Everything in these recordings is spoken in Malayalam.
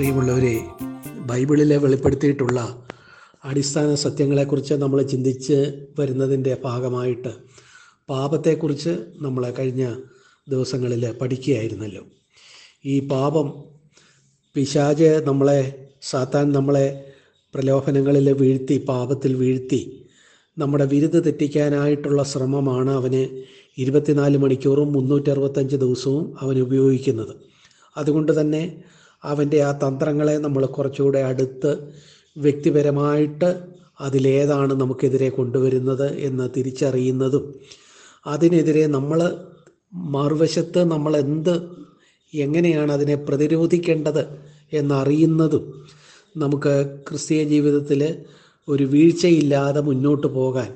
പ്രിയമുള്ളവരെ ബൈബിളിലെ വെളിപ്പെടുത്തിയിട്ടുള്ള അടിസ്ഥാന സത്യങ്ങളെക്കുറിച്ച് നമ്മൾ ചിന്തിച്ച് വരുന്നതിന്റെ ഭാഗമായിട്ട് പാപത്തെക്കുറിച്ച് നമ്മൾ കഴിഞ്ഞ ദിവസങ്ങളിൽ പഠിക്കുകയായിരുന്നല്ലോ. ഈ പാപം പിശാജ് നമ്മളെ സാത്താൻ നമ്മളെ പ്രലോഭനങ്ങളിൽ വീഴ്ത്തി പാപത്തിൽ വീഴ്ത്തി നമ്മുടെ വിരുദ്ധ തെറ്റിക്കാനായിട്ടുള്ള ശ്രമമാണ് അവന് ഇരുപത്തിനാല് മണിക്കൂറും മുന്നൂറ്ററുപത്തഞ്ച് ദിവസവും അവൻ ഉപയോഗിക്കുന്നത്. അതുകൊണ്ട് തന്നെ അവന്റെ ആ തന്ത്രങ്ങളെ നമ്മൾ കുറച്ചുകൂടെ അടുത്ത് വ്യക്തിപരമായിട്ട് അതിലേതാണ് നമുക്കെതിരെ കൊണ്ടുവരുന്നത് എന്ന് തിരിച്ചറിയുന്നതും അതിനെതിരെ നമ്മൾ മറുവശത്ത് നമ്മൾ എന്ത് എങ്ങനെയാണ് അതിനെ പ്രതിരോധിക്കേണ്ടത് എന്നറിയുന്നതും നമുക്ക് ക്രിസ്തീയ ജീവിതത്തിൽ ഒരു വീഴ്ചയില്ലാതെ മുന്നോട്ട് പോകാൻ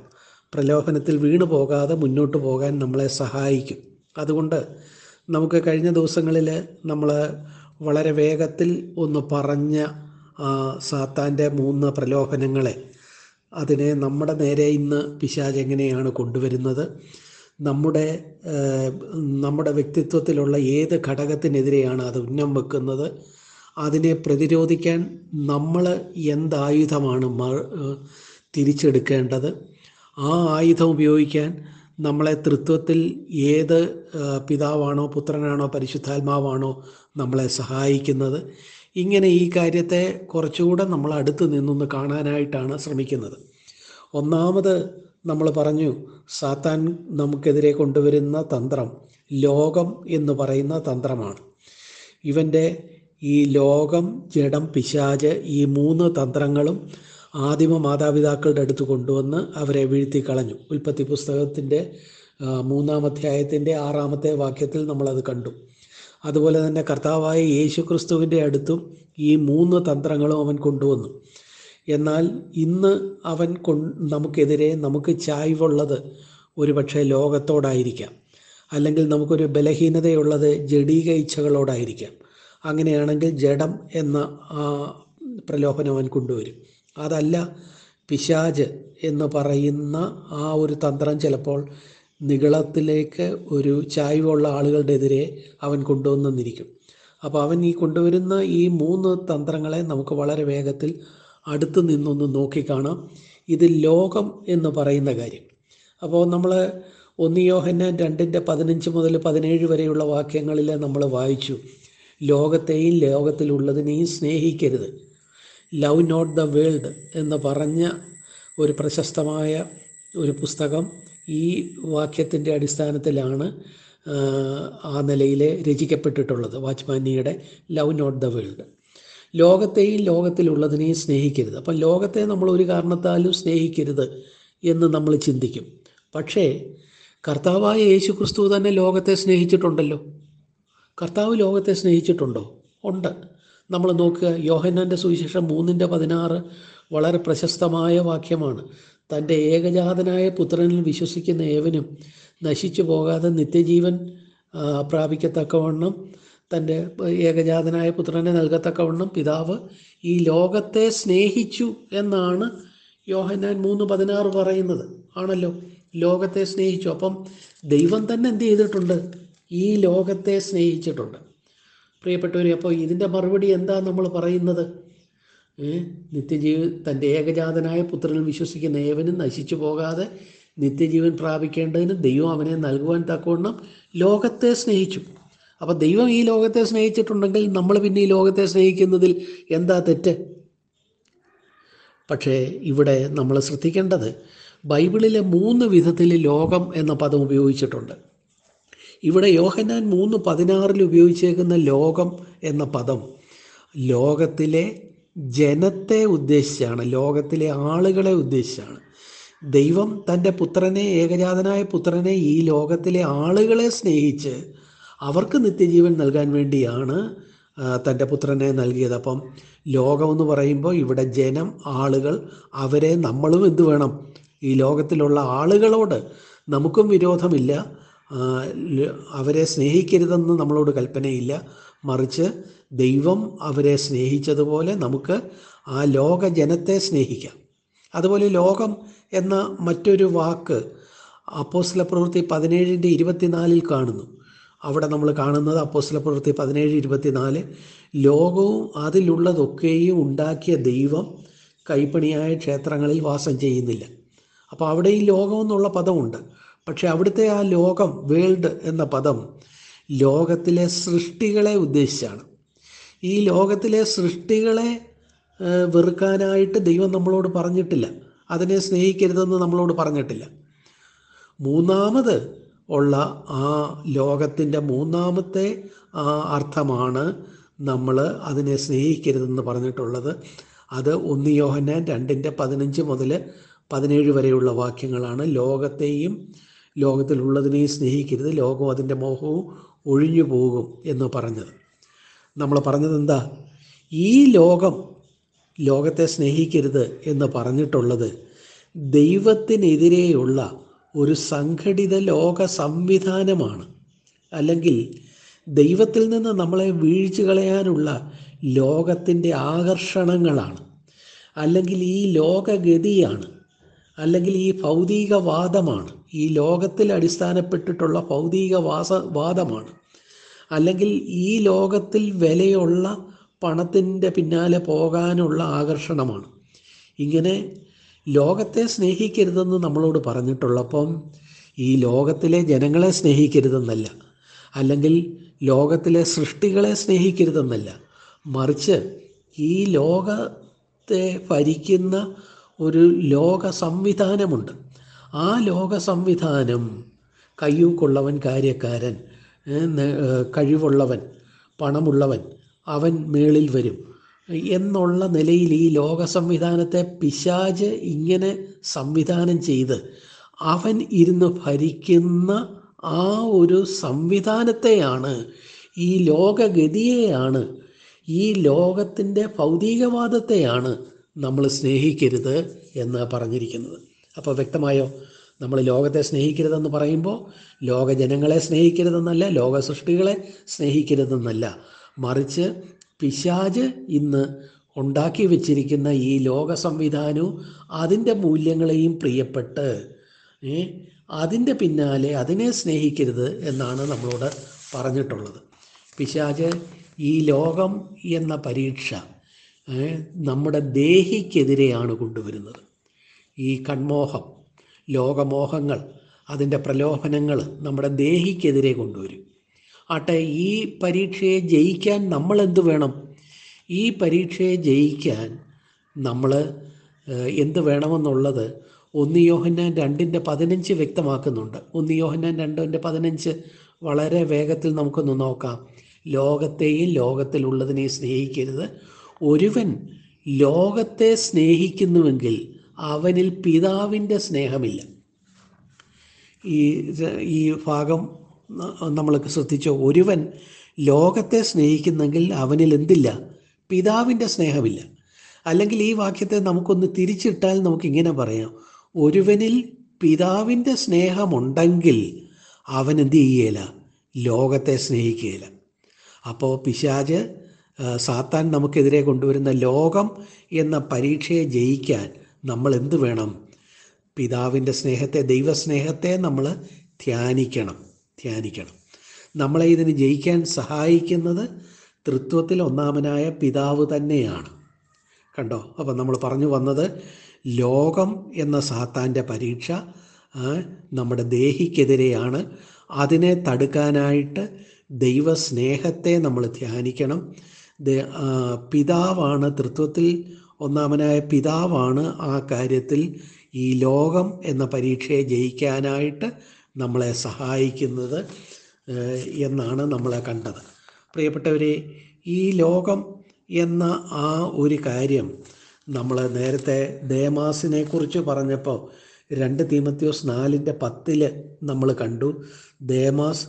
പ്രലോഭനത്തിൽ വീണു പോകാതെ മുന്നോട്ട് പോകാൻ നമ്മളെ സഹായിക്കും. അതുകൊണ്ട് നമുക്ക് കഴിഞ്ഞ ദിവസങ്ങളിൽ നമ്മൾ വളരെ വേഗത്തിൽ ഒന്ന് പറഞ്ഞ സാത്താന്റെ മൂന്ന് പ്രലോഭനങ്ങളെ. അതിനെ നമ്മുടെ നേരെ ഇന്ന് പിശാജ് എങ്ങനെയാണ് കൊണ്ടുവരുന്നത്? നമ്മുടെ നമ്മുടെ വ്യക്തിത്വത്തിലുള്ള ഏത് ഘടകത്തിനെതിരെയാണ് അത് ഉന്നം വെക്കുന്നത്? അതിനെ പ്രതിരോധിക്കാൻ നമ്മൾ എന്തായുധമാണ് തിരിച്ചെടുക്കേണ്ടത്? ആ ആയുധം ഉപയോഗിക്കാൻ നമ്മളെ തൃത്വത്തിൽ ഏത് പിതാവാണോ പുത്രനാണോ പരിശുദ്ധാത്മാവാണോ നമ്മളെ സഹായിക്കുന്നത്. ഇങ്ങനെ ഈ കാര്യത്തെ കുറച്ചുകൂടെ നമ്മൾ അടുത്ത് നിന്നൊന്ന് കാണാനായിട്ടാണ് ശ്രമിക്കുന്നത്. ഒന്നാമത് നമ്മൾ പറഞ്ഞു സാത്താൻ നമുക്കെതിരെ കൊണ്ടുവരുന്ന തന്ത്രം ലോകം എന്ന് പറയുന്ന തന്ത്രമാണ്. ഇവന്റെ ഈ ലോകം ജഡം പിശാജ് ഈ മൂന്ന് തന്ത്രങ്ങളും ആദിമ മാതാപിതാക്കളുടെ അടുത്ത് കൊണ്ടുവന്ന് അവരെ വീഴ്ത്തി കളഞ്ഞു. ഉൽപ്പത്തി പുസ്തകത്തിന്റെ മൂന്നാം അധ്യായത്തിന്റെ ആറാമത്തെ വാക്യത്തിൽ നമ്മളത് കണ്ടു. അതുപോലെ തന്നെ കർത്താവായ യേശു ക്രിസ്തുവിന്റെ അടുത്തും ഈ മൂന്ന് തന്ത്രങ്ങളും അവൻ കൊണ്ടുവന്നു. എന്നാൽ ഇന്ന് അവൻ കൊ നമുക്കെതിരെ നമുക്ക് ചായ്വുള്ളത് ഒരുപക്ഷെ ലോകത്തോടായിരിക്കാം. അല്ലെങ്കിൽ നമുക്കൊരു ബലഹീനതയുള്ളത് ജഡീക ഇച്ഛകളോടായിരിക്കാം അങ്ങനെയാണെങ്കിൽ ജഡം എന്ന പ്രലോഭനം അവൻ കൊണ്ടുവരും. അതല്ല പിശാജ് എന്ന് പറയുന്ന ആ ഒരു തന്ത്രം ചിലപ്പോൾ നികളത്തിലേക്ക് ഒരു ചായ്വുള്ള ആളുകളുടെ എതിരെ അവൻ കൊണ്ടുവന്നിരിക്കും. അപ്പോൾ അവൻ ഈ കൊണ്ടുവരുന്ന ഈ മൂന്ന് തന്ത്രങ്ങളെ നമുക്ക് വളരെ വേഗത്തിൽ അടുത്ത് നിന്നൊന്ന് നോക്കിക്കാണാം ഇത് ലോകം എന്ന് പറയുന്ന കാര്യം. അപ്പോൾ നമ്മൾ ഒന്ന് യോഹന രണ്ടിന്റെ പതിനഞ്ച് മുതൽ പതിനേഴ് വരെയുള്ള വാക്യങ്ങളിൽ നമ്മൾ വായിച്ചു. ലോകത്തെയും ലോകത്തിലുള്ളതിനെയും സ്നേഹിക്കരുത്. ലവ് നോട്ട് ദ വേൾഡ് എന്ന് പറഞ്ഞ ഒരു പ്രശസ്തമായ ഒരു പുസ്തകം ഈ വാക്യത്തിന്റെ അടിസ്ഥാനത്തിലാണ് ആ, നിലയിൽ രചിക്കപ്പെട്ടിട്ടുള്ളത് വാച്ച്മാനിയുടെ ലവ് നോട്ട് ദ വേൾഡ്. ലോകത്തെയും ലോകത്തിലുള്ളതിനെയും സ്നേഹിക്കരുത്. അപ്പം ലോകത്തെ നമ്മൾ ഒരു കാരണത്താലും സ്നേഹിക്കരുത് എന്ന് നമ്മൾ ചിന്തിക്കും. പക്ഷേ കർത്താവായ യേശു ക്രിസ്തു തന്നെ ലോകത്തെ സ്നേഹിച്ചിട്ടുണ്ടല്ലോ. കർത്താവ് ലോകത്തെ സ്നേഹിച്ചിട്ടുണ്ടോ? ഉണ്ട്. നമ്മൾ നോക്കുക യോഹന്നാന്റെ സുവിശേഷം മൂന്നിന്റെ പതിനാറ് വളരെ പ്രശസ്തമായ വാക്യമാണ്. തന്റെ ഏകജാതനായ പുത്രനിൽ വിശ്വസിക്കുന്ന ഏവനും നശിച്ചു പോകാതെ നിത്യജീവൻ പ്രാപിക്കത്തക്കവണ്ണം തന്റെ ഏകജാതനായ പുത്രനെ നൽകത്തക്കവണ്ണം പിതാവ് ഈ ലോകത്തെ സ്നേഹിച്ചു എന്നാണ് യോഹനാൻ മൂന്ന് പതിനാറ് പറയുന്നത്. ആണല്ലോ? ലോകത്തെ സ്നേഹിച്ചു. അപ്പം ദൈവം തന്നെ എന്ത് ചെയ്തിട്ടുണ്ട്? ഈ ലോകത്തെ സ്നേഹിച്ചിട്ടുണ്ട്. പ്രിയപ്പെട്ടവരെ അപ്പോൾ ഇതിന്റെ മറുപടി എന്താ നമ്മൾ പറയുന്നത്? നിത്യജീവൻ തന്റെ ഏകജാതനായ പുത്രനിൽ വിശ്വസിക്കുന്ന ഏവനും നശിച്ചു പോകാതെ നിത്യജീവൻ പ്രാപിക്കേണ്ടതിന് ദൈവം അവനെ നൽകുവാൻ തക്കവണ്ണം ലോകത്തെ സ്നേഹിച്ചു. അപ്പോൾ ദൈവം ഈ ലോകത്തെ സ്നേഹിച്ചിട്ടുണ്ടെങ്കിൽ നമ്മൾ പിന്നെ ഈ ലോകത്തെ സ്നേഹിക്കുന്നതിൽ എന്താ തെറ്റ്? പക്ഷേ ഇവിടെ നമ്മൾ ശ്രദ്ധിക്കേണ്ടത് ബൈബിളിലെ മൂന്ന് വിധത്തിൽ ലോകം എന്ന പദം ഉപയോഗിച്ചിട്ടുണ്ട്. ഇവിടെ യോഹന്നാൻ മൂന്ന് പതിനാറിൽ ഉപയോഗിച്ചേക്കുന്ന ലോകം എന്ന പദം ലോകത്തിലെ ജനത്തെ ഉദ്ദേശിച്ചാണ് ലോകത്തിലെ ആളുകളെ ഉദ്ദേശിച്ചാണ്. ദൈവം തന്റെ പുത്രനെ ഏകജാതനായ പുത്രനെ ഈ ലോകത്തിലെ ആളുകളെ സ്നേഹിച്ച് അവർക്ക് നിത്യജീവൻ നൽകാൻ വേണ്ടിയാണ് തന്റെ പുത്രനെ നൽകിയത്. അപ്പം ലോകമെന്ന് പറയുമ്പോൾ ഇവിടെ ജനം ആളുകൾ അവരെ നമ്മളും എന്ത് വേണം? ഈ ലോകത്തിലുള്ള ആളുകളോട് നമുക്കും വിരോധമില്ല. അവരെ സ്നേഹിക്കരുതെന്ന് നമ്മളോട് കൽപ്പനയില്ല. മറിച്ച് ദൈവം അവരെ സ്നേഹിച്ചതുപോലെ നമുക്ക് ആ ലോക ജനത്തെ സ്നേഹിക്കാം. അതുപോലെ ലോകം എന്ന മറ്റൊരു വാക്ക് അപ്പോസ്ല പ്രവൃത്തി പതിനേഴിന്റെ ഇരുപത്തിനാലിൽ കാണുന്നു. അവിടെ നമ്മൾ കാണുന്നത് അപ്പോസ്ല പ്രവൃത്തി പതിനേഴ് ഇരുപത്തിനാല് ലോകവും അതിലുള്ളതൊക്കെയും ഉണ്ടാക്കിയ ദൈവം കൈപ്പണിയായ ക്ഷേത്രങ്ങളിൽ വാസം ചെയ്യുന്നില്ല. അപ്പോൾ അവിടെ ഈ ലോകം എന്നുള്ള പദമുണ്ട്. പക്ഷെ അവിടുത്തെ ആ ലോകം വേൾഡ് എന്ന പദം ലോകത്തിലെ സൃഷ്ടികളെ ഉദ്ദേശിച്ചാണ്. ഈ ലോകത്തിലെ സൃഷ്ടികളെ വെറുക്കാനായിട്ട് ദൈവം നമ്മളോട് പറഞ്ഞിട്ടില്ല. അതിനെ സ്നേഹിക്കരുതെന്ന് നമ്മളോട് പറഞ്ഞിട്ടില്ല. മൂന്നാമത് ഉള്ള ആ ലോകത്തിന്റെ മൂന്നാമത്തെ ആ അർത്ഥമാണ് നമ്മൾ അതിനെ സ്നേഹിക്കരുതെന്ന് പറഞ്ഞിട്ടുള്ളത്. അത് ഒന്ന് യോഹന്നാൻ രണ്ടിന്റെ പതിനഞ്ച് മുതൽ പതിനേഴ് വരെയുള്ള വാക്യങ്ങളാണ്. ലോകത്തെയും ലോകത്തിലുള്ളതിനെയും സ്നേഹിക്കരുത്. ലോകവും അതിന്റെ മോഹവും ഒഴിഞ്ഞു പോകും എന്ന് പറഞ്ഞത്. നമ്മൾ പറഞ്ഞത് എന്താ? ഈ ലോകം ലോകത്തെ സ്നേഹിക്കരുത് എന്ന് പറഞ്ഞിട്ടുള്ളത് ദൈവത്തിനെതിരെയുള്ള ഒരു സംഘടിത ലോക സംവിധാനമാണ്. അല്ലെങ്കിൽ ദൈവത്തിൽ നിന്ന് നമ്മളെ വീഴ്ച കളയാനുള്ള ലോകത്തിന്റെ ആകർഷണങ്ങളാണ്. അല്ലെങ്കിൽ ഈ ലോകഗതിയാണ്. അല്ലെങ്കിൽ ഈ ഭൗതികവാദമാണ്. ഈ ലോകത്തിൽ അടിസ്ഥാനപ്പെട്ടിട്ടുള്ള ഭൗതികവാസ വാദമാണ്. അല്ലെങ്കിൽ ഈ ലോകത്തിൽ വിലയുള്ള പണത്തിന്റെ പിന്നാലെ പോകാനുള്ള ആകർഷണമാണ്. ഇങ്ങനെ ലോകത്തെ സ്നേഹിക്കരുതെന്ന് നമ്മളോട് പറഞ്ഞിട്ടുള്ളപ്പം ഈ ലോകത്തിലെ ജനങ്ങളെ സ്നേഹിക്കരുതെന്നല്ല അല്ലെങ്കിൽ ലോകത്തിലെ സൃഷ്ടികളെ സ്നേഹിക്കരുതെന്നല്ല മറിച്ച് ഈ ലോകത്തെ ഭരിക്കുന്ന ഒരു ലോക സംവിധാനമുണ്ട്. ആ ലോക സംവിധാനം കയ്യൂക്കുള്ളവൻ കാര്യക്കാരൻ കഴിവുള്ളവൻ പണമുള്ളവൻ അവൻ മേളിൽ വരും. എന്നുള്ള നിലയിൽ ഈ ലോക സംവിധാനത്തെ പിശാജ് ഇങ്ങനെ സംവിധാനം ചെയ്ത് അവൻ ഇരുന്ന് ഭരിക്കുന്ന ആ ഒരു സംവിധാനത്തെയാണ് ഈ ലോകഗതിയെയാണ് ഈ ലോകത്തിന്റെ ഭൗതികവാദത്തെയാണ് നമ്മൾ സ്നേഹിക്കരുത് എന്ന് പറഞ്ഞിരിക്കുന്നത്. അപ്പോൾ വ്യക്തമായോ? നമ്മൾ ലോകത്തെ സ്നേഹിക്കരുതെന്ന് പറയുമ്പോൾ ലോക ജനങ്ങളെ സ്നേഹിക്കരുതെന്നല്ല ലോക സൃഷ്ടികളെ സ്നേഹിക്കരുതെന്നല്ല. മറിച്ച് പിശാജ് ഇന്ന് ഉണ്ടാക്കി വെച്ചിരിക്കുന്ന ഈ ലോക സംവിധാനവും അതിന്റെ മൂല്യങ്ങളെയും പ്രിയപ്പെട്ട് അതിന്റെ പിന്നാലെ അതിനെ സ്നേഹിക്കരുത് എന്നാണ് നമ്മളോട് പറഞ്ഞിട്ടുള്ളത്. പിശാജ് ഈ ലോകം എന്ന പരീക്ഷ നമ്മുടെ ദേഹിക്കെതിരെയാണ് കൊണ്ടുവരുന്നത്. ഈ കൺമോഹം ലോകമോഹങ്ങൾ അതിന്റെ പ്രലോഭനങ്ങൾ നമ്മുടെ ദേഹിക്കെതിരെ കൊണ്ടുവരും. ആട്ടെ ഈ പരീക്ഷയെ ജയിക്കാൻ നമ്മൾ എന്ത് വേണം? ഈ പരീക്ഷയെ ജയിക്കാൻ നമ്മൾ എന്ത് വേണമെന്നുള്ളത് ഒന്ന് യോഹന്നാൻ രണ്ടിന്റെ പതിനഞ്ച് വ്യക്തമാക്കുന്നുണ്ട്. ഒന്ന് യോഹന്നാൻ രണ്ടിന്റെ പതിനഞ്ച് വളരെ വേഗത്തിൽ നമുക്കൊന്ന് നോക്കാം. ലോകത്തെയും ലോകത്തിലുള്ളതിനെയും സ്നേഹിക്കരുത്. ഒരുവൻ ലോകത്തെ സ്നേഹിക്കുന്നുവെങ്കിൽ അവനിൽ പിതാവിന്റെ സ്നേഹമില്ല. ഈ ഈ ഭാഗം നമ്മൾ ശ്രദ്ധിച്ച ഒരുവൻ ലോകത്തെ സ്നേഹിക്കുന്നെങ്കിൽ അവനിൽ എന്തില്ല? പിതാവിന്റെ സ്നേഹമില്ല. അല്ലെങ്കിൽ ഈ വാക്യത്തെ നമുക്കൊന്ന് തിരിച്ചിട്ടാൽ നമുക്ക് ഇങ്ങനെ പറയാം. ഒരുവനിൽ പിതാവിന്റെ സ്നേഹമുണ്ടെങ്കിൽ അവൻ എന്ത് ചെയ്യുകയില്ല? ലോകത്തെ സ്നേഹിക്കുകയില്ല. അപ്പോൾ പിശാജ് സാത്താൻ നമുക്കെതിരെ കൊണ്ടുവരുന്ന ലോകം എന്ന പരീക്ഷയെ ജയിക്കാൻ നമ്മൾ എന്ത് വേണം? പിതാവിന്റെ സ്നേഹത്തെ ദൈവസ്നേഹത്തെ നമ്മൾ ധ്യാനിക്കണം ധ്യാനിക്കണം. നമ്മളെ ഇതിന് ജയിക്കാൻ സഹായിക്കുന്നത് തൃത്വത്തിൽ ഒന്നാമനായ പിതാവ് തന്നെയാണ്. കണ്ടോ? അപ്പം നമ്മൾ പറഞ്ഞു വന്നത് ലോകം എന്ന സാത്താന്റെ പരീക്ഷ നമ്മുടെ ദേഹിക്കെതിരെയാണ്. അതിനെ തടുക്കാനായിട്ട് ദൈവസ്നേഹത്തെ നമ്മൾ ധ്യാനിക്കണം. പിതാവാണ് തൃത്വത്തിൽ ഒന്നാമനായ പിതാവാണ് ആ കാര്യത്തിൽ ഈ ലോകം എന്ന പരീക്ഷയെ ജയിക്കാനായിട്ട് നമ്മളെ സഹായിക്കുന്നത് എന്നാണ് നമ്മളെ കണ്ടത്. പ്രിയപ്പെട്ടവരെ ഈ ലോകം എന്ന ആ ഒരു കാര്യം നമ്മൾ നേരത്തെ ദേമാസിനെ കുറിച്ച് പറഞ്ഞപ്പോൾ രണ്ട് തീമത്യോസ് നാലിന്റെ പത്തിൽ നമ്മൾ കണ്ടു. Demas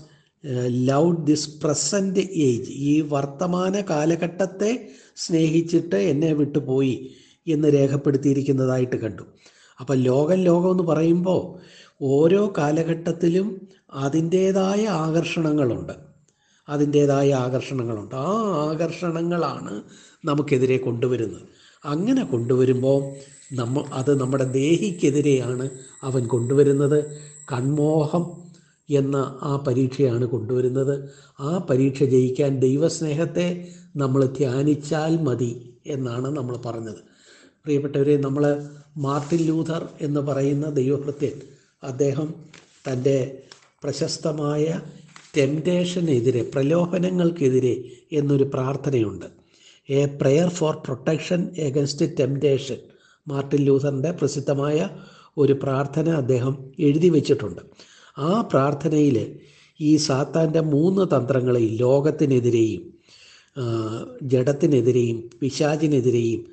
loved this present age ഈ വർത്തമാന കാലഘട്ടത്തെ സ്നേഹിച്ചിട്ട് എന്നെ വിട്ടുപോയി എന്ന് രേഖപ്പെടുത്തിയിരിക്കുന്നതായിട്ട് കണ്ടു. അപ്പം ലോകം ലോകം എന്ന് പറയുമ്പോൾ ഓരോ കാലഘട്ടത്തിലും അതിന്റേതായ ആകർഷണങ്ങളുണ്ട്. അതിന്റേതായ ആകർഷണങ്ങളുണ്ട്. ആ ആകർഷണങ്ങളാണ് നമുക്കെതിരെ കൊണ്ടുവരുന്നത്. അങ്ങനെ കൊണ്ടുവരുമ്പോൾ നമ്മൾ അത് നമ്മുടെ ദേഹിക്കെതിരെയാണ് അവൻ കൊണ്ടുവരുന്നത്. കൺമോഹം എന്ന ആ പരീക്ഷയാണ് കൊണ്ടുവരുന്നത്. ആ പരീക്ഷ ജയിക്കാൻ ദൈവസ്നേഹത്തെ നമ്മൾ ധ്യാനിച്ചാൽ മതി എന്നാണ് നമ്മൾ പറഞ്ഞത്. പ്രിയപ്പെട്ടവരെ നമ്മൾ മാർട്ടിൻ ലൂഥർ എന്ന് പറയുന്ന ദൈവഭൃത്യൻ അദ്ദേഹം തന്റെ പ്രശസ്തമായ ടെംപ്റ്റേഷനെതിരെ പ്രലോഭനങ്ങൾക്കെതിരെ എന്നൊരു പ്രാർത്ഥനയുണ്ട്. A prayer for protection against temptation Martin ലൂഥറിന്റെ പ്രസിദ്ധമായ ഒരു പ്രാർത്ഥന അദ്ദേഹം എഴുതി വച്ചിട്ടുണ്ട്. ആ പ്രാർത്ഥനയിൽ ഈ സാത്താന്റെ മൂന്ന് തന്ത്രങ്ങളെയും ലോകത്തിനെതിരെയും ജഡത്തിനെതിരെയും പിശാചിനെതിരെയും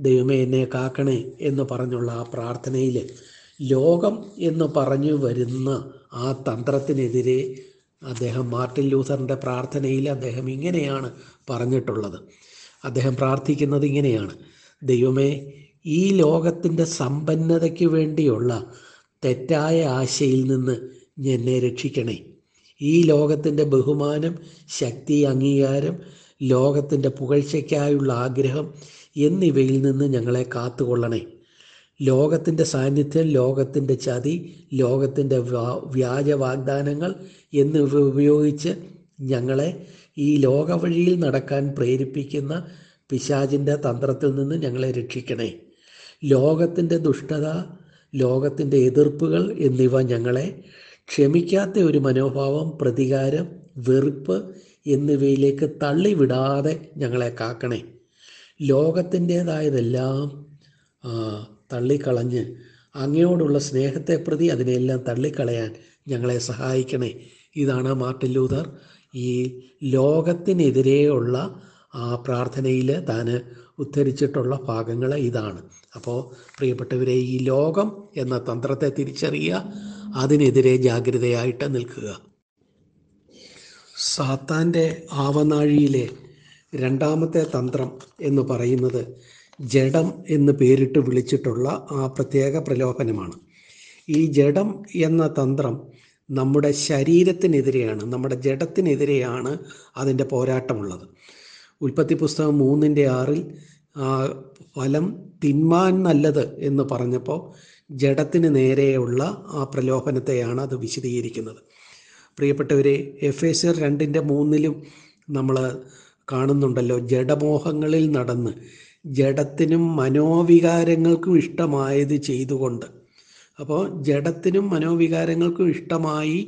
ദൈവമേ എന്നെ കാക്കണേ എന്ന് പറഞ്ഞുള്ള ആ പ്രാർത്ഥനയിൽ ലോകം എന്ന് പറഞ്ഞു വരുന്ന ആ തന്ത്രത്തിനെതിരെ അദ്ദേഹം മാർട്ടിൻ ലൂഥറിന്റെ പ്രാർത്ഥനയിൽ അദ്ദേഹം ഇങ്ങനെയാണ് പറഞ്ഞിട്ടുള്ളത്. അദ്ദേഹം പ്രാർത്ഥിക്കുന്നത് ഇങ്ങനെയാണ്. ദൈവമേ ഈ ലോകത്തിന്റെ സമ്പന്നതയ്ക്ക് വേണ്ടിയുള്ള തെറ്റായ ആശയിൽ നിന്ന് എന്നെ രക്ഷിക്കണേ. ഈ ലോകത്തിന്റെ ബഹുമാനം ശക്തി അംഗീകാരം ലോകത്തിന്റെ പുകഴ്ചയ്ക്കായുള്ള ആഗ്രഹം എന്നിവയിൽ നിന്ന് ഞങ്ങളെ കാത്തുകൊള്ളണേ. ലോകത്തിന്റെ സാന്നിധ്യം ലോകത്തിന്റെ ചതി ലോകത്തിന്റെ വ്യാജ വാഗ്ദാനങ്ങൾ എന്നിവ ഉപയോഗിച്ച് ഞങ്ങളെ ഈ ലോകവഴിയിൽ നടക്കാൻ പ്രേരിപ്പിക്കുന്ന പിശാചിന്റെ തന്ത്രത്തിൽ നിന്ന് ഞങ്ങളെ രക്ഷിക്കണേ. ലോകത്തിന്റെ ദുഷ്ടത ലോകത്തിന്റെ എതിർപ്പുകൾ എന്നിവ ഞങ്ങളെ ക്ഷമിക്കാത്ത ഒരു മനോഭാവം പ്രതികാരം വെറുപ്പ് എന്നിവയിലേക്ക് തള്ളിവിടാതെ ഞങ്ങളെ കാക്കണേ. ലോകത്തിന്റേതായതെല്ലാം തള്ളിക്കളഞ്ഞ് അങ്ങയോടുള്ള സ്നേഹത്തെ പ്രതി അതിനെല്ലാം തള്ളിക്കളയാൻ ഞങ്ങളെ സഹായിക്കണേ. ഇതാണ് മാർട്ടിൻ ലൂതർ ഈ ലോകത്തിനെതിരെയുള്ള ആ പ്രാർത്ഥനയിൽ താൻ ഉദ്ധരിച്ചിട്ടുള്ള ഭാഗങ്ങൾ ഇതാണ്. അപ്പോൾ പ്രിയപ്പെട്ടവരെ ഈ ലോകം എന്ന തന്ത്രത്തെ തിരിച്ചറിയുക അതിനെതിരെ ജാഗ്രതയായിട്ട് നിൽക്കുക. സാത്താന്റെ ആവനാഴിയിലെ രണ്ടാമത്തെ തന്ത്രം എന്ന് പറയുന്നത് ജഡം എന്ന് പേരിട്ട് വിളിച്ചിട്ടുള്ള ആ പ്രത്യേക പ്രലോഭനമാണ്. ഈ ജഡം എന്ന തന്ത്രം നമ്മുടെ ശരീരത്തിനെതിരെയാണ് നമ്മുടെ ജഡത്തിനെതിരെയാണ് അതിന്റെ പോരാട്ടമുള്ളത്. ഉൽപ്പത്തി പുസ്തകം മൂന്നിന്റെ ആറിൽ ഫലം തിന്മാൻ നല്ലത് എന്ന് പറഞ്ഞപ്പോൾ ജഡത്തിന് നേരെയുള്ള ആ പ്രലോഭനത്തെയാണ് അത് വിശദീകരിക്കുന്നത്. പ്രിയപ്പെട്ടവരെ എഫ് എസ് രണ്ടിന്റെ മൂന്നിലും നമ്മൾ കാണുന്നുണ്ടല്ലോ ജഡമോഹങ്ങളിൽ നടന്ന് ജഡത്തിനും മനോവികാരങ്ങൾക്കും ഇഷ്ടമായത് ചെയ്തുകൊണ്ട്. അപ്പോൾ ജഡത്തിനും മനോവികാരങ്ങൾക്കും ഇഷ്ടമായി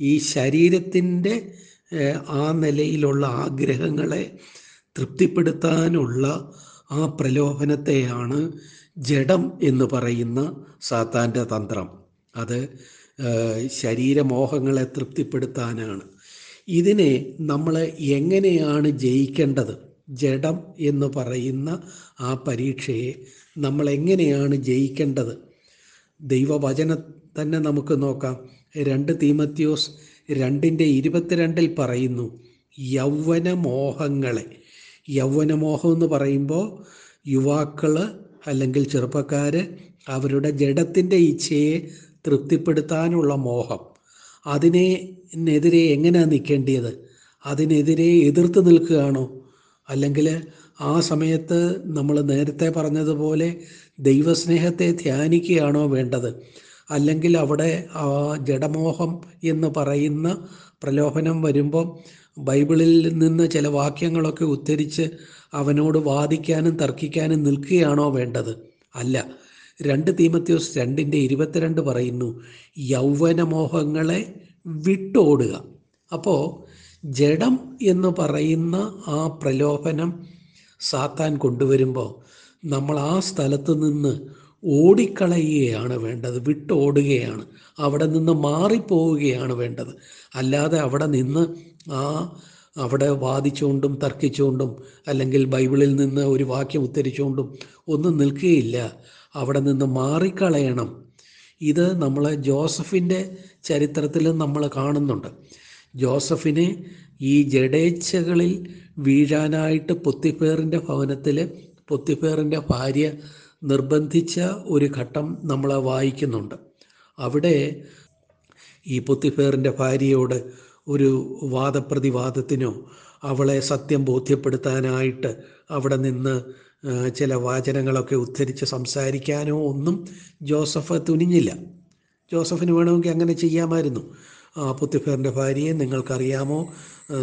ഈ ശരീരത്തിന്റെ ആ നിലയിലുള്ള ആഗ്രഹങ്ങളെ തൃപ്തിപ്പെടുത്താനുള്ള ആ പ്രലോഭനത്തെയാണ് ജഡം എന്ന് പറയുന്ന സാത്താന്റെ തന്ത്രം. അത് ശരീരമോഹങ്ങളെ തൃപ്തിപ്പെടുത്താനാണ്. ഇതിനെ നമ്മൾ എങ്ങനെയാണ് ജയിക്കേണ്ടത്? ജഡം എന്ന് പറയുന്ന ആ പരീക്ഷയെ നമ്മൾ എങ്ങനെയാണ് ജയിക്കേണ്ടത്? ദൈവവചന തന്നെ നമുക്ക് നോക്കാം. രണ്ട് തീമത്യോസ് രണ്ടിന്റെ ഇരുപത്തിരണ്ടിൽ പറയുന്നു യൗവനമോഹങ്ങളെ. യൗവനമോഹം എന്ന് പറയുമ്പോൾ യുവാക്കൾ അല്ലെങ്കിൽ ചെറുപ്പക്കാർ അവരുടെ ജഡത്തിന്റെ ഇച്ഛയെ തൃപ്തിപ്പെടുത്താനുള്ള മോഹം. അതിനെതിരെ എങ്ങനെയാണ് നിൽക്കേണ്ടത് അതിനെതിരെ എതിർത്ത് നിൽക്കുകയാണോ? അല്ലെങ്കിൽ ആ സമയത്ത് നമ്മൾ നേരത്തെ പറഞ്ഞതുപോലെ ദൈവസ്നേഹത്തെ ധ്യാനിക്കുകയാണോ വേണ്ടത്? അല്ലെങ്കിൽ അവിടെ ജഡമോഹം എന്ന് പറയുന്ന പ്രലോഭനം വരുമ്പം ബൈബിളിൽ നിന്ന് ചില വാക്യങ്ങളൊക്കെ ഉദ്ധരിച്ച് അവനോട് വാദിക്കാനും തർക്കിക്കാനും നിൽക്കുകയാണോ വേണ്ടത്? അല്ല. രണ്ട് തീമത്യോസ് രണ്ടിന്റെ ഇരുപത്തിരണ്ട് പറയുന്നു യൗവനമോഹങ്ങളെ വിട്ടോടുക. അപ്പോൾ ജഡം എന്ന് പറയുന്ന ആ പ്രലോഭനം സാത്താൻ കൊണ്ടുവരുമ്പോൾ നമ്മൾ ആ സ്ഥലത്ത് നിന്ന് ഓടിക്കളയുകയാണ് വേണ്ടത് വിട്ടോടുകയാണ്. അവിടെ നിന്ന് മാറിപ്പോവുകയാണ് വേണ്ടത്. അല്ലാതെ അവിടെ നിന്ന് ആ അവിടെ വാദിച്ചുകൊണ്ടും തർക്കിച്ചുകൊണ്ടും അല്ലെങ്കിൽ ബൈബിളിൽ നിന്ന് ഒരു വാക്യം ഉദ്ധരിച്ചുകൊണ്ടും ഒന്നും നിൽക്കുകയില്ല. അവിടെ നിന്ന് മാറിക്കളയണം. ഇത് നമ്മൾ ജോസഫിന്റെ ചരിത്രത്തിൽ നമ്മൾ കാണുന്നുണ്ട്. ജോസഫിനെ ഈ ജഡേച്ഛകളിൽ വീഴാനായിട്ട് പൊത്തിപ്പേറിന്റെ ഭവനത്തിൽ പൊത്തിപ്പേറിന്റെ ഭാര്യ നിർബന്ധിച്ച ഒരു ഘട്ടം നമ്മൾ വായിക്കുന്നുണ്ട്. അവിടെ ഈ പൊത്തിഫേറിന്റെ ഭാര്യയോട് ഒരു വാദപ്രതിവാദത്തിനോ അവളെ സത്യം ബോധ്യപ്പെടുത്താനായിട്ട് അവിടെ നിന്ന് ചില വാചനങ്ങളൊക്കെ ഉദ്ധരിച്ച് സംസാരിക്കാനോ ഒന്നും ജോസഫ് തുനിഞ്ഞില്ല. ജോസഫിന് വേണമെങ്കിൽ അങ്ങനെ ചെയ്യാമായിരുന്നു. പുത്തിഫേറിന്റെ ഭാര്യയെ നിങ്ങൾക്കറിയാമോ?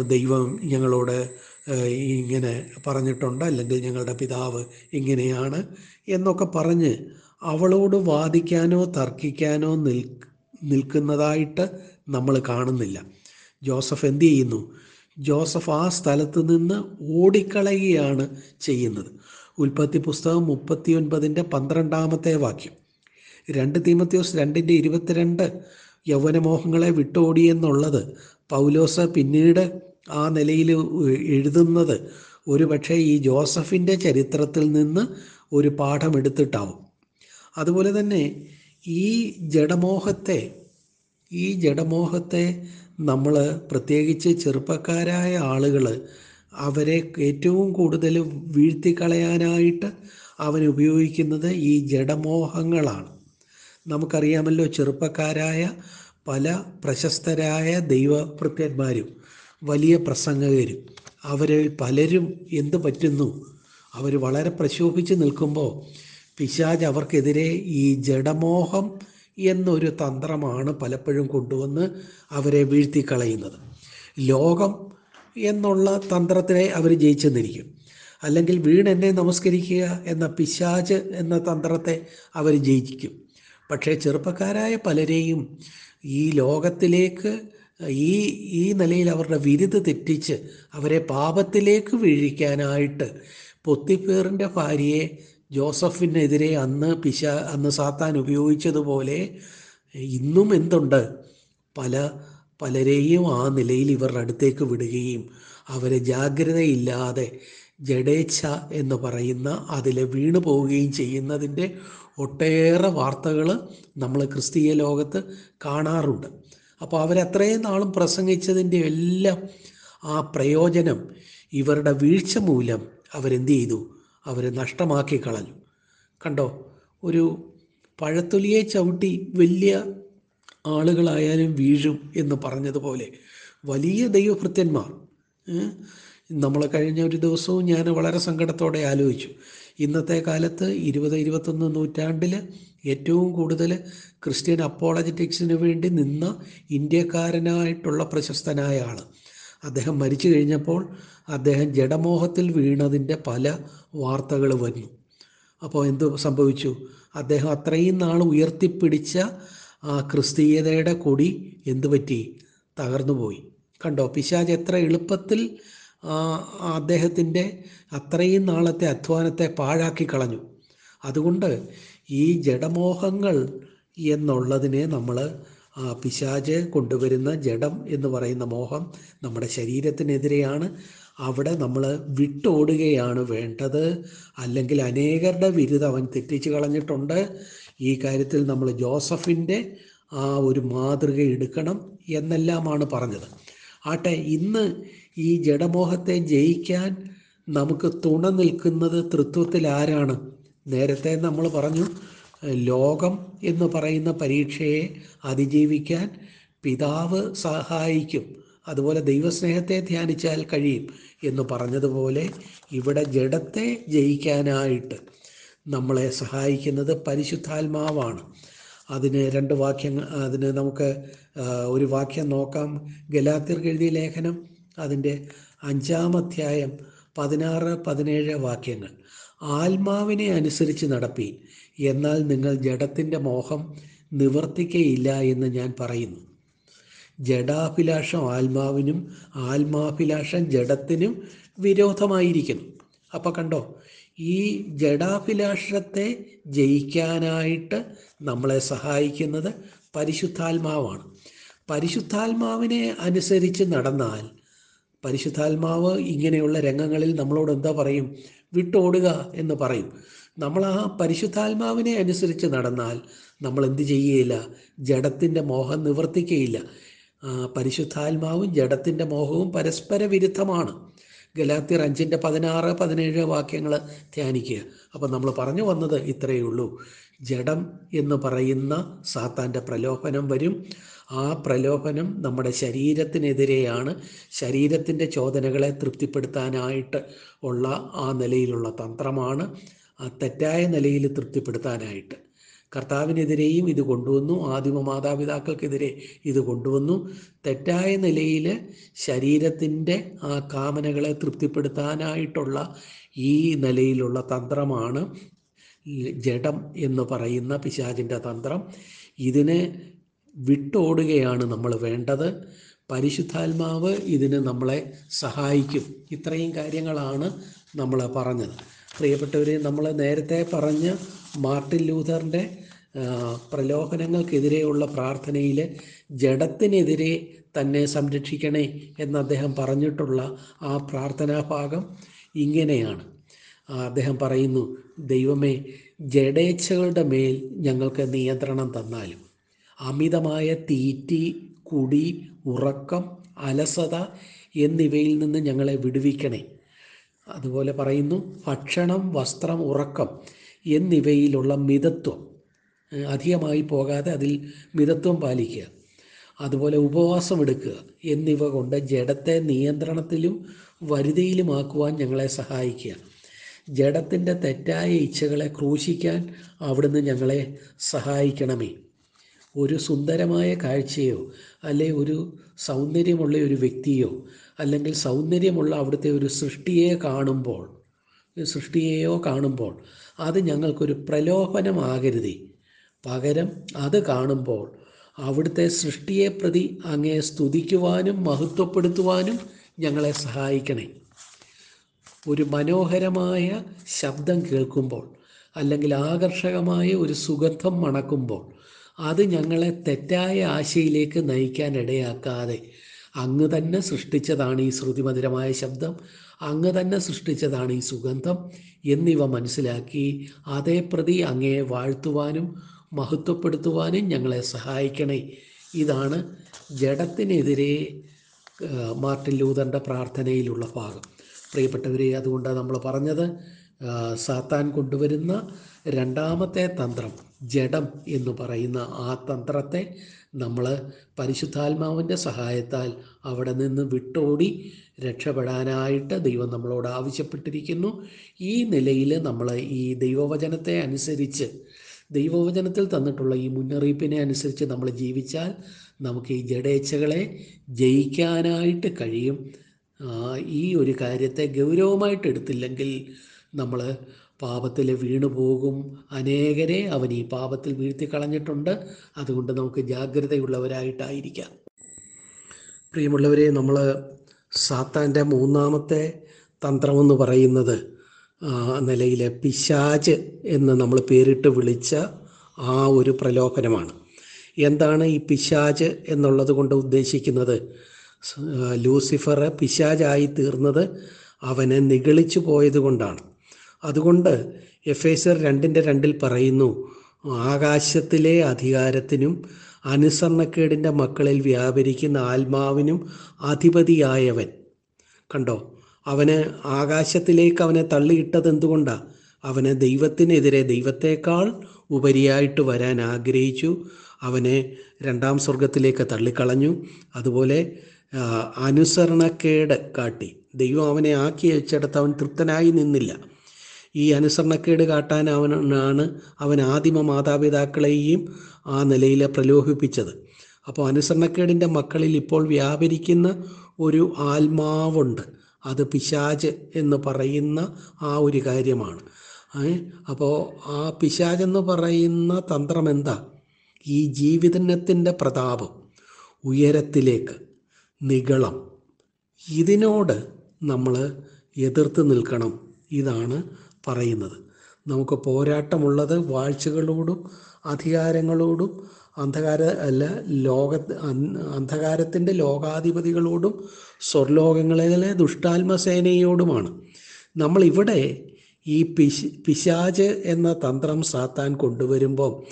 ദൈവം ഞങ്ങളോട് ഇങ്ങനെ പറഞ്ഞിട്ടുണ്ട്. അല്ലെങ്കിൽ ഞങ്ങളുടെ പിതാവ് ഇങ്ങനെയാണ് എന്നൊക്കെ പറഞ്ഞ് അവളോട് വാദിക്കാനോ തർക്കിക്കാനോ നിൽ നിൽക്കുന്നതായിട്ട് നമ്മൾ കാണുന്നില്ല. ജോസഫ് എന്ത് ചെയ്യുന്നു? ജോസഫ് ആ സ്ഥലത്ത് നിന്ന് ഓടിക്കളയുകയാണ് ചെയ്യുന്നത്. ഉൽപ്പത്തി പുസ്തകം മുപ്പത്തി ഒൻപതിന്റെ പന്ത്രണ്ടാമത്തെ വാക്യം. രണ്ട് തീമത്യോസ് രണ്ടിന്റെ ഇരുപത്തിരണ്ട് യൗവനമോഹങ്ങളെ വിട്ടോടിയെന്നുള്ളത് പൗലോസ് പിന്നീട് ആ നിലയിൽ എഴുതുന്നത് ഒരുപക്ഷെ ഈ ജോസഫിന്റെ ചരിത്രത്തിൽ നിന്ന് ഒരു പാഠം എടുത്തിട്ടാവും. അതുപോലെ തന്നെ ഈ ജഡമോഹത്തെ ഈ ജഡമോഹത്തെ നമ്മൾ പ്രത്യേകിച്ച് ചെറുപ്പക്കാരായ ആളുകൾ അവരെ ഏറ്റവും കൂടുതൽ വീഴ്ത്തിക്കളയാനായിട്ട് അവൻ ഉപയോഗിക്കുന്നത് ഈ ജഡമോഹങ്ങളാണ്. നമുക്കറിയാമല്ലോ ചെറുപ്പക്കാരായ പല പ്രശസ്തരായ ദൈവഭൃത്യന്മാരും വലിയ പ്രസംഗകരും. അവരിൽ പലരും എന്ത് പറ്റുന്നു? അവർ വളരെ പ്രശോഭിച്ച് നിൽക്കുമ്പോൾ പിശാജ് അവർക്കെതിരെ ഈ ജഡമോഹം എന്നൊരു തന്ത്രമാണ് പലപ്പോഴും കൊണ്ടുവന്ന് അവരെ വീഴ്ത്തിക്കളയുന്നത്. ലോകം എന്നുള്ള തന്ത്രത്തിനെ അവർ ജയിച്ചെന്നിരിക്കും. അല്ലെങ്കിൽ വീണെന്നെ നമസ്കരിക്കുക എന്ന പിശാജ് എന്ന തന്ത്രത്തെ അവർ ജയിക്കും. പക്ഷേ ചെറുപ്പക്കാരായ പലരെയും ഈ ലോകത്തിലേക്ക് ഈ ഈ നിലയിൽ അവരുടെ വിരുത് തെറ്റിച്ച് അവരെ പാപത്തിലേക്ക് വീഴിക്കാനായിട്ട് പൊത്തിപ്പേറിന്റെ ഭാര്യയെ ജോസഫിനെതിരെ അന്ന് പിശ അന്ന് സാത്താൻ ഉപയോഗിച്ചതുപോലെ ഇന്നും എന്തുണ്ട്? പല പലരെയും ആ നിലയിൽ ഇവരുടെ അടുത്തേക്ക് വിടുകയും അവരെ ജാഗ്രതയില്ലാതെ ജഡേച്ഛ എന്ന് പറയുന്ന അതിൽ വീണു പോവുകയും ചെയ്യുന്നതിന്റെ ഒട്ടേറെ വാർത്തകൾ നമ്മൾ ക്രിസ്തീയ ലോകത്ത് കാണാറുണ്ട്. അപ്പോൾ അവരത്രയും നാളും പ്രസംഗിച്ചതിന്റെ എല്ലാം ആ പ്രയോജനം ഇവരുടെ വീഴ്ച മൂലം അവരെന്ത് ചെയ്തു? അവർ നഷ്ടമാക്കി കളഞ്ഞു. കണ്ടോ? ഒരു പഴത്തൊലിയെ ചവിട്ടി വലിയ ആളുകളായാലും വീഴും എന്ന് പറഞ്ഞതുപോലെ വലിയ ദൈവഭൃത്യന്മാർ. നമ്മൾ കഴിഞ്ഞ ഒരു ദിവസവും ഞാൻ വളരെ സങ്കടത്തോടെ ആലോചിച്ചു. ഇന്നത്തെ കാലത്ത് ഇരുപത് ഇരുപത്തൊന്ന് നൂറ്റാണ്ടിൽ ഏറ്റവും കൂടുതൽ ക്രിസ്ത്യൻ അപ്പോളജറ്റിക്സിന് വേണ്ടി നിന്ന ഇന്ത്യക്കാരനായിട്ടുള്ള പ്രശസ്തനായ ആൾ അദ്ദേഹം മരിച്ചു കഴിഞ്ഞപ്പോൾ അദ്ദേഹം ജഡമോഹത്തിൽ വീണതിന്റെ പല വാർത്തകൾ വന്നു. അപ്പോൾ എന്ത് സംഭവിച്ചു? അദ്ദേഹം അത്രയും നാൾ ഉയർത്തിപ്പിടിച്ച ക്രിസ്തീയതയുടെ കൊടി എന്തു പറ്റി? തകർന്നു പോയി. കണ്ടോ? പിശാജ് എത്ര എളുപ്പത്തിൽ അദ്ദേഹത്തിന്റെ അത്രയും നാളത്തെ അധ്വാനത്തെ പാഴാക്കി കളഞ്ഞു. അതുകൊണ്ട് ഈ ജഡമോഹങ്ങൾ എന്നുള്ളതിനെ നമ്മൾ പിശാജ് കൊണ്ടുവരുന്ന ജഡം എന്ന് പറയുന്ന മോഹം നമ്മുടെ ശരീരത്തിനെതിരെയാണ്. അവിടെ നമ്മൾ വിട്ടോടുകയാണ് വേണ്ടത്. അല്ലെങ്കിൽ അനേകരുടെ ബിരുദം അവൻ തെറ്റിച്ച് കളഞ്ഞിട്ടുണ്ട്. ഈ കാര്യത്തിൽ നമ്മൾ ജോസഫിന്റെ ആ ഒരു മാതൃക എടുക്കണം എന്നെല്ലാമാണ് പറഞ്ഞത്. ആട്ടെ ഇന്ന് ഈ ജഡമോഹത്തെ ജയിക്കാൻ നമുക്ക് തുണ നിൽക്കുന്നത് തൃത്വത്തിൽ ആരാണ് നേരത്തെ നമ്മൾ പറഞ്ഞു ലോകം എന്ന് പറയുന്ന പരീക്ഷയെ അതിജീവിക്കാൻ പിതാവ് സഹായിക്കും. അതുപോലെ ദൈവസ്നേഹത്തെ ധ്യാനിച്ചാൽ കഴിയും എന്ന് പറഞ്ഞതുപോലെ ഇവിടെ ജഡത്തെ ജയിക്കാനായിട്ട് നമ്മളെ സഹായിക്കുന്നത് പരിശുദ്ധാത്മാവാണ്. അതിന് രണ്ട് വാക്യങ്ങൾ അതിന് നമുക്ക് ഒരു വാക്യം നോക്കാം. ഗലാത്തിർക്ക് എഴുതിയ ലേഖനം അതിന്റെ അഞ്ചാമധ്യായം പതിനാറ് പതിനേഴ് വാക്യങ്ങൾ. ആത്മാവിനെ അനുസരിച്ച് നടപ്പീൻ എന്നാൽ നിങ്ങൾ ജഡത്തിന്റെ മോഹം നിവർത്തിക്കയില്ല എന്ന് ഞാൻ പറയുന്നു. ജഡാഭിലാഷം ആത്മാവിനും ആത്മാഭിലാഷം ജഡത്തിനും വിരോധമായിരിക്കുന്നു. അപ്പോൾ കണ്ടോ ഈ ജഡാഭിലാഷത്തെ ജയിക്കാനായിട്ട് നമ്മളെ സഹായിക്കുന്നത് പരിശുദ്ധാത്മാവാണ്. പരിശുദ്ധാത്മാവിനെ അനുസരിച്ച് നടന്നാൽ പരിശുദ്ധാത്മാവ് ഇങ്ങനെയുള്ള രംഗങ്ങളിൽ നമ്മളോട് എന്താ പറയും? വിട്ടോടുക എന്ന് പറയും. നമ്മൾ ആ പരിശുദ്ധാത്മാവിനെ അനുസരിച്ച് നടന്നാൽ നമ്മൾ എന്ത് ചെയ്യുകയില്ല ജഡത്തിന്റെ മോഹം നിവർത്തിക്കുകയില്ല പരിശുദ്ധാത്മാവും ജഡത്തിന്റെ മോഹവും പരസ്പര വിരുദ്ധമാണ്. ഗലാത്തിർ അഞ്ചിന്റെ പതിനാറ് പതിനേഴ് വാക്യങ്ങൾ ധ്യാനിക്കുക. അപ്പം നമ്മൾ പറഞ്ഞു വന്നത് ഇത്രയേ ഉള്ളൂ. ജഡം എന്ന് പറയുന്ന സാത്താന്റെ പ്രലോഭനം വരും. ആ പ്രലോഭനം നമ്മുടെ ശരീരത്തിനെതിരെയാണ് ശരീരത്തിന്റെ ചോദനകളെ തൃപ്തിപ്പെടുത്താനായിട്ട് ഉള്ള ആ നിലയിലുള്ള തന്ത്രമാണ് ആ തെറ്റായ നിലയിൽ തൃപ്തിപ്പെടുത്താനായിട്ട്. കർത്താവിനെതിരെയും ഇത് കൊണ്ടുവന്നു ആദിമ മാതാപിതാക്കൾക്കെതിരെ ഇത് കൊണ്ടുവന്നു. തെറ്റായ നിലയിൽ ശരീരത്തിന്റെ ആ കാമനകളെ തൃപ്തിപ്പെടുത്താനായിട്ടുള്ള ഈ നിലയിലുള്ള തന്ത്രമാണ് ജഡം എന്ന് പറയുന്ന പിശാചിന്റെ തന്ത്രം. ഇതിനെ വിട്ടോടുകയാണ് നമ്മൾ വേണ്ടത്. പരിശുദ്ധാത്മാവ് ഇതിന് നമ്മളെ സഹായിക്കും. ഇത്രയും കാര്യങ്ങളാണ് നമ്മൾ പറഞ്ഞത്. പ്രിയപ്പെട്ടവരെ നമ്മൾ നേരത്തെ പറഞ്ഞ മാർട്ടിൻ ലൂഥറിന്റെ പ്രലോഭനങ്ങൾക്കെതിരെയുള്ള പ്രാർത്ഥനയിൽ ജഡത്തിനെതിരെ തന്നെ സംരക്ഷിക്കണേ എന്ന് അദ്ദേഹം പറഞ്ഞിട്ടുള്ള ആ പ്രാർത്ഥനാ ഭാഗം ഇങ്ങനെയാണ്. അദ്ദേഹം പറയുന്നു ദൈവമേ ജഡേച്ഛകളുടെ മേൽ ഞങ്ങൾക്ക് നിയന്ത്രണം തന്നാലും അമിതമായ തീറ്റി കുടി ഉറക്കം അലസത എന്നിവയിൽ നിന്ന് ഞങ്ങളെ വിടുവിക്കണേ. അതുപോലെ പറയുന്നു ഭക്ഷണം വസ്ത്രം ഉറക്കം എന്നിവയിലുള്ള മിതത്വം. അധികമായി പോകാതെ അതിൽ മിതത്വം പാലിക്കുക. അതുപോലെ ഉപവാസം എടുക്കുക എന്നിവ കൊണ്ട് ജഡത്തെ നിയന്ത്രണത്തിലും വരുതിയിലുമാക്കുവാൻ ഞങ്ങളെ സഹായിക്കുക. ജഡത്തിന്റെ തെറ്റായ ഇച്ഛകളെ ക്രൂശിക്കാൻ അവിടുന്ന് ഞങ്ങളെ സഹായിക്കണമേ. ഒരു സുന്ദരമായ കാഴ്ചയോ അല്ലെ ഒരു സൗന്ദര്യമുള്ള ഒരു വ്യക്തിയോ അല്ലെങ്കിൽ സൗന്ദര്യമുള്ള അവിടുത്തെ ഒരു സൃഷ്ടിയെ കാണുമ്പോൾ സൃഷ്ടിയെയോ കാണുമ്പോൾ അത് ഞങ്ങൾക്കൊരു പ്രലോഭനമാകരുതേ. പകരം അത് കാണുമ്പോൾ അവിടുത്തെ സൃഷ്ടിയെ പ്രതി അങ്ങേ സ്തുതിക്കുവാനും മഹത്വപ്പെടുത്തുവാനും ഞങ്ങളെ സഹായിക്കണേ. ഒരു മനോഹരമായ ശബ്ദം കേൾക്കുമ്പോൾ അല്ലെങ്കിൽ ആകർഷകമായ ഒരു സുഗന്ധം മണക്കുമ്പോൾ അത് ഞങ്ങളെ തെറ്റായ ആശയിലേക്ക് നയിക്കാൻ ഇടയാക്കാതെ അങ്ങ് തന്നെ സൃഷ്ടിച്ചതാണ് ഈ ശ്രുതിമധുരമായ ശബ്ദം അങ്ങ് തന്നെ സൃഷ്ടിച്ചതാണ് ഈ സുഗന്ധം എന്നിവ മനസ്സിലാക്കി അതേ പ്രതി അങ്ങയെ വാഴ്ത്തുവാനും മഹത്വപ്പെടുത്തുവാനും ഞങ്ങളെ സഹായിക്കണേ. ഇതാണ് ജഡത്തിനെതിരെ മാർട്ടിൻ ലൂതറിന്റെ പ്രാർത്ഥനയിലുള്ള ഭാഗം. പ്രിയപ്പെട്ടവരെ അതുകൊണ്ടാണ് നമ്മൾ പറഞ്ഞത് സാത്താൻ കൊണ്ടുവരുന്ന രണ്ടാമത്തെ തന്ത്രം. ജഡം എന്ന് പറയുന്ന ആ തന്ത്രത്തെ നമ്മൾ പരിശുദ്ധാത്മാവിന്റെ സഹായത്താൽ അവിടെ നിന്ന് വിട്ടോടി രക്ഷപ്പെടാനായിട്ട് ദൈവം നമ്മളോട് ആവശ്യപ്പെട്ടിരിക്കുന്നു. ഈ നിലയിൽ നമ്മൾ ഈ ദൈവവചനത്തെ അനുസരിച്ച് ദൈവവചനത്തിൽ തന്നിട്ടുള്ള ഈ മുന്നറിയിപ്പിനെ അനുസരിച്ച് നമ്മൾ ജീവിച്ചാൽ നമുക്ക് ഈ ജഡേച്ഛകളെ ജയിക്കാനായിട്ട് കഴിയും. ഈ ഒരു കാര്യത്തെ ഗൗരവമായിട്ട് എടുത്തില്ലെങ്കിൽ നമ്മൾ പാപത്തിൽ വീണു പോകും. അനേകരെ അവൻ ഈ പാപത്തിൽ വീഴ്ത്തി കളഞ്ഞിട്ടുണ്ട്. അതുകൊണ്ട് നമുക്ക് ജാഗ്രതയുള്ളവരായിട്ടായിരിക്കാം. പ്രിയമുള്ളവരെ നമ്മൾ സാത്താന്റെ മൂന്നാമത്തെ തന്ത്രമെന്ന് പറയുന്നത് നിലയിലെ പിശാജ് എന്ന് നമ്മൾ പേരിട്ട് വിളിച്ച ആ ഒരു പ്രലോഭനമാണ്. എന്താണ് ഈ പിശാജ് എന്നുള്ളത് കൊണ്ട് ഉദ്ദേശിക്കുന്നത്? ലൂസിഫർ പിശാജായി തീർന്നത് അവനെ നിഗളിച്ചു പോയത് കൊണ്ടാണ് അതുകൊണ്ട് എഫ് എസർ രണ്ടിന്റെ രണ്ടിൽ പറയുന്നു ആകാശത്തിലെ അധികാരത്തിനും അനുസരണക്കേടിന്റെ മക്കളിൽ വ്യാപരിക്കുന്ന ആത്മാവിനും അധിപതിയായവൻ. കണ്ടോ? അവന് ആകാശത്തിലേക്ക് അവനെ തള്ളിയിട്ടത് എന്തുകൊണ്ടാണ് അവന് ദൈവത്തിനെതിരെ ദൈവത്തേക്കാൾ ഉപരിയായിട്ട് വരാൻ ആഗ്രഹിച്ചു. അവനെ രണ്ടാം സ്വർഗത്തിലേക്ക് തള്ളിക്കളഞ്ഞു. അതുപോലെ അനുസരണക്കേട് കാട്ടി. ദൈവം അവനെ ആക്കി വെച്ചിടത്ത് അവൻ തൃപ്തനായി നിന്നില്ല. ഈ അനുസരണക്കേട് കാട്ടാൻ അവനാണ് അവൻ ആദിമ മാതാപിതാക്കളെയും ആ നിലയിൽ പ്രലോഭിപ്പിച്ചത്. അപ്പോൾ അനുസരണക്കേടിന്റെ മക്കളിൽ ഇപ്പോൾ വ്യാപരിക്കുന്ന ഒരു ആത്മാവുണ്ട്. അത് പിശാജ് എന്ന് പറയുന്ന ആ ഒരു കാര്യമാണ്. അപ്പോൾ ആ പിശാജ് എന്ന് പറയുന്ന തന്ത്രം എന്താ? ഈ ജീവിതത്തിന്റെ പ്രതാപം ഉയരത്തിലേക്ക് നിഗളം ഇതിനോട് നമ്മൾ എതിർത്ത് നിൽക്കണം. ഇതാണ് പറയുന്നത്. നമുക്ക് പോരാട്ടമുള്ളത് വാഴ്ചകളോടും അധികാരങ്ങളോടും അന്ധകാര അല്ല ലോക അന്ധകാരത്തിന്റെ ലോകാധിപതികളോടും സ്വർലോകങ്ങളിലെ ദുഷ്ടാത്മസേനയോടുമാണ്. നമ്മളിവിടെ ഈ പിശ് പിശാജ് എന്ന തന്ത്രം സാത്താൻ കൊണ്ടുവരുമ്പോൾ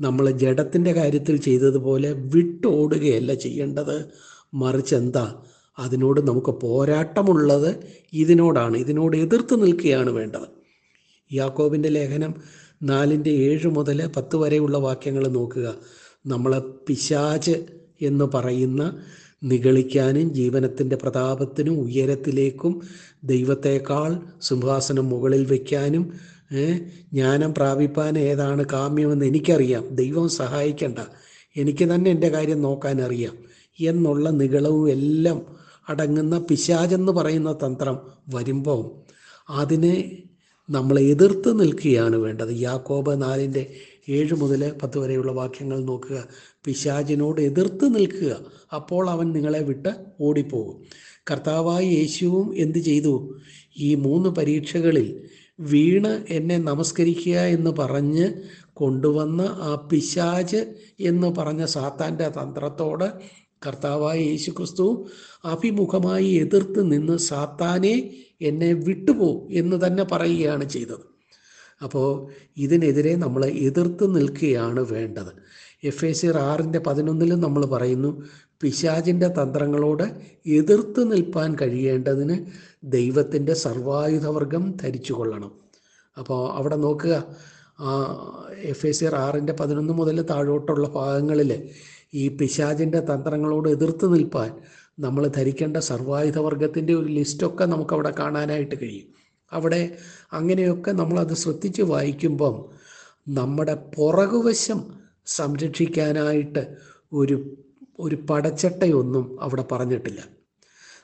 നമ്മൾ ജഡത്തിന്റെ കാര്യത്തിൽ ചെയ്തതുപോലെ വിട്ടോടുകയല്ല ചെയ്യേണ്ടത്. മറിച്ച് എന്താ? അതിനോട് നമുക്ക് പോരാട്ടമുള്ളത് ഇതിനോടാണ്. ഇതിനോട് എതിർത്ത് നിൽക്കുകയാണ് വേണ്ടത്. യാക്കോബിന്റെ ലേഖനം നാലിന്റെ ഏഴ് മുതൽ പത്ത് വരെയുള്ള വാക്യങ്ങൾ നോക്കുക. നമ്മളെ പിശാച് എന്ന് പറയുന്ന നിഗളിക്കാനും ജീവനത്തിന്റെ പ്രതാപത്തിനും ഉയരത്തിലേക്കും ദൈവത്തെക്കാൾ സിംഹാസനം മുകളിൽ വയ്ക്കാനും ജ്ഞാനം പ്രാപിപ്പാൻ ഏതാണ് കാമ്യമെന്ന് എനിക്കറിയാം. ദൈവം സഹായിക്കണ്ട. എനിക്ക് തന്നെ എന്റെ കാര്യം നോക്കാൻ അറിയാം. എന്നുള്ള നികളവും എല്ലാം അടങ്ങുന്ന പിശാചെന്ന് പറയുന്ന തന്ത്രം വരുമ്പോൾ അതിനെ നമ്മൾ എതിർത്ത് നിൽക്കുകയാണ് വേണ്ടത്. യാക്കോബ് നാലിന്റെ ഏഴ് മുതൽ പത്ത് വരെയുള്ള വാക്യങ്ങൾ നോക്കുക. പിശാചിനോട് എതിർത്ത് നിൽക്കുക. അപ്പോൾ അവൻ നിങ്ങളെ വിട്ട് ഓടിപ്പോകും. കർത്താവായ യേശുവും എന്ത് ചെയ്തു? ഈ മൂന്ന് പരീക്ഷകളിൽ വീണ് എന്നെ നമസ്കരിക്കുക എന്ന് പറഞ്ഞ് കൊണ്ടുവന്ന ആ പിശാജ് എന്ന് പറഞ്ഞ സാത്താന്റെ തന്ത്രത്തോട് കർത്താവായ യേശു ക്രിസ്തു അഭിമുഖമായി എതിർത്ത് നിന്ന് സാത്താനെ എന്നെ വിട്ടുപോ എന്ന് തന്നെ പറയുകയാണ് ചെയ്തത്. അപ്പോൾ ഇതിനെതിരെ നമ്മൾ എതിർത്ത് നിൽക്കുകയാണ് വേണ്ടത്. എഫ് എ സി ആറിന്റെ പതിനൊന്നിലും നമ്മൾ പറയുന്നു പിശാചിന്റെ തന്ത്രങ്ങളോട് എതിർത്ത് നിൽപ്പാൻ കഴിയേണ്ടതിന് ദൈവത്തിന്റെ സർവായുധവർഗം ധരിച്ചു കൊള്ളണം. അപ്പോൾ അവിടെ നോക്കുക എഫ് എ സി ആറിന്റെ പതിനൊന്ന് മുതൽ താഴോട്ടുള്ള ഭാഗങ്ങളിൽ ഈ പിശാചിന്റെ തന്ത്രങ്ങളോട് എതിർത്ത് നിൽപ്പാൻ നമ്മൾ ധരിക്കേണ്ട സർവായുധവർഗത്തിന്റെ ഒരു ലിസ്റ്റൊക്കെ നമുക്കവിടെ കാണാനായിട്ട് കഴിയും. അവിടെ അങ്ങനെയൊക്കെ നമ്മളത് ശ്രദ്ധിച്ച് വായിക്കുമ്പം നമ്മുടെ പുറകുവശം സംരക്ഷിക്കാനായിട്ട് ഒരു ഒരു പടച്ചട്ടയൊന്നും അവിടെ പറഞ്ഞിട്ടില്ല.